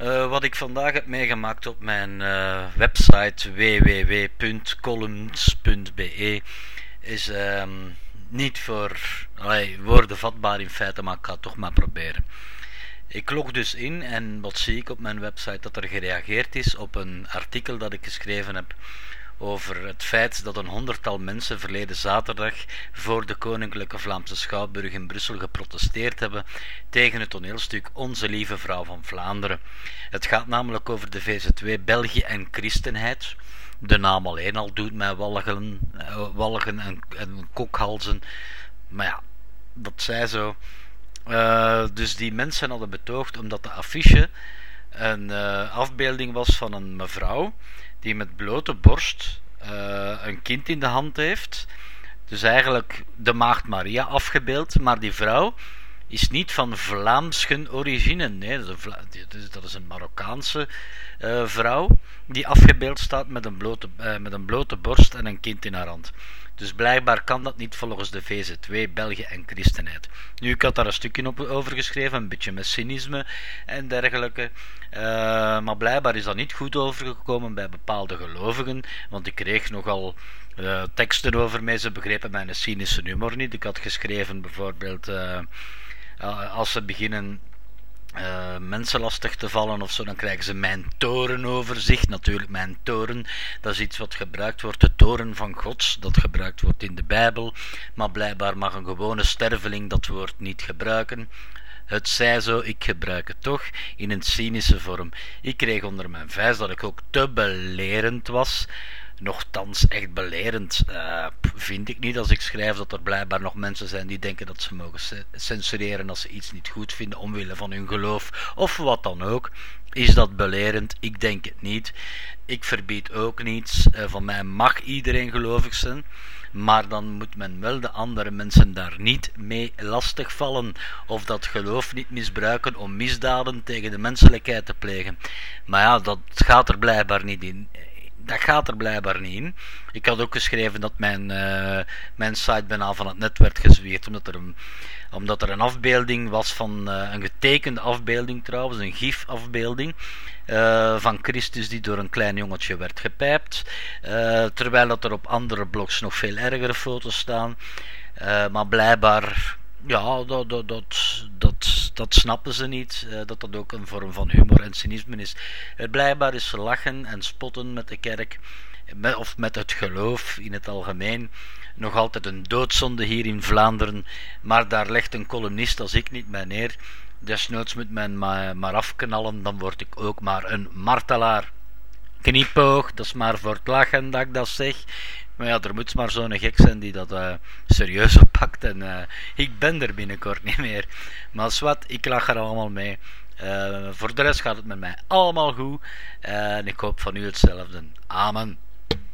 Uh, wat ik vandaag heb meegemaakt op mijn uh, website www.columns.be is um, niet voor allee, woorden vatbaar in feite, maar ik ga het toch maar proberen. Ik log dus in en wat zie ik op mijn website dat er gereageerd is op een artikel dat ik geschreven heb over het feit dat een honderdtal mensen verleden zaterdag voor de Koninklijke Vlaamse Schouwburg in Brussel geprotesteerd hebben tegen het toneelstuk Onze Lieve Vrouw van Vlaanderen. Het gaat namelijk over de VZ2 België en Christenheid. De naam alleen al doet mij walgen, uh, walgen en, en kokhalzen. Maar ja, dat zij zo. Uh, dus die mensen hadden betoogd omdat de affiche een uh, afbeelding was van een mevrouw die met blote borst uh, een kind in de hand heeft. Dus eigenlijk de Maagd Maria afgebeeld, maar die vrouw is niet van Vlaamsche origine. Nee, dat is een Marokkaanse uh, vrouw die afgebeeld staat met een, blote, uh, met een blote borst en een kind in haar hand. Dus blijkbaar kan dat niet volgens de VZ2, België en Christenheid. Nu, ik had daar een stukje op, over geschreven, een beetje met cynisme en dergelijke. Uh, maar blijkbaar is dat niet goed overgekomen bij bepaalde gelovigen, want ik kreeg nogal teksten over mij. Ze begrepen mijn cynische humor niet. Ik had geschreven bijvoorbeeld, als ze beginnen uh, mensen lastig te vallen of zo, dan krijgen ze mijn toren over zich. Natuurlijk, mijn toren, dat is iets wat gebruikt wordt, de toren van Gods, dat gebruikt wordt in de Bijbel. Maar blijkbaar mag een gewone sterveling dat woord niet gebruiken. Het zij zo, ik gebruik het toch in een cynische vorm. Ik kreeg onder mijn vijs dat ik ook te belerend was. Nochtans, echt belerend uh, vind ik niet als ik schrijf dat er blijkbaar nog mensen zijn die denken dat ze mogen censureren als ze iets niet goed vinden omwille van hun geloof of wat dan ook. Is dat belerend? Ik denk het niet. Ik verbied ook niets. Uh, van mij mag iedereen gelovig zijn. Maar dan moet men wel de andere mensen daar niet mee lastigvallen. Of dat geloof niet misbruiken om misdaden tegen de menselijkheid te plegen. Maar ja, dat gaat er blijkbaar niet in dat gaat er blijkbaar niet in. Ik had ook geschreven dat mijn, uh, mijn site bijna van het net werd gezweerd, omdat er een, omdat er een afbeelding was van uh, een getekende afbeelding trouwens, een gifafbeelding. Uh, van Christus die door een klein jongetje werd gepijpt. terwijl dat er op andere blogs nog veel ergere foto's staan. maar blijkbaar ja, dat, dat, dat, dat, dat snappen ze niet. Uh, dat dat ook een vorm van humor en cynisme is. Uh, blijkbaar is lachen en spotten met de kerk, of met het geloof in het algemeen, nog altijd een doodzonde hier in Vlaanderen. Maar daar legt een columnist als ik niet bij neer. Desnoods moet men maar, maar afknallen, dan word ik ook maar een martelaar. Kniepoog, dat is maar voor het lachen dat ik dat zeg. Maar ja, er moet maar zo'n gek zijn die dat uh, serieus oppakt. En uh, ik ben er binnenkort niet meer. Maar zwart, ik lach er allemaal mee. Uh, voor de rest gaat het met mij allemaal goed. en ik hoop van u hetzelfde. Amen.